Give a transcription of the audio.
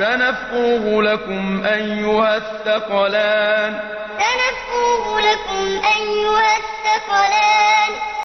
سنفرغ لكم أيها الثقلان. سنفرغ لكم أيها الثقلان.